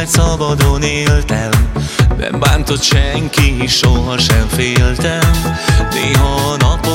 mert szabadon éltem. Nem bántott senki, sohasem féltem. Néha a napon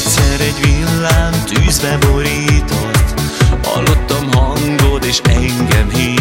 Egyszer egy villám tűzbe borított. Hallottam hangod és engem hív.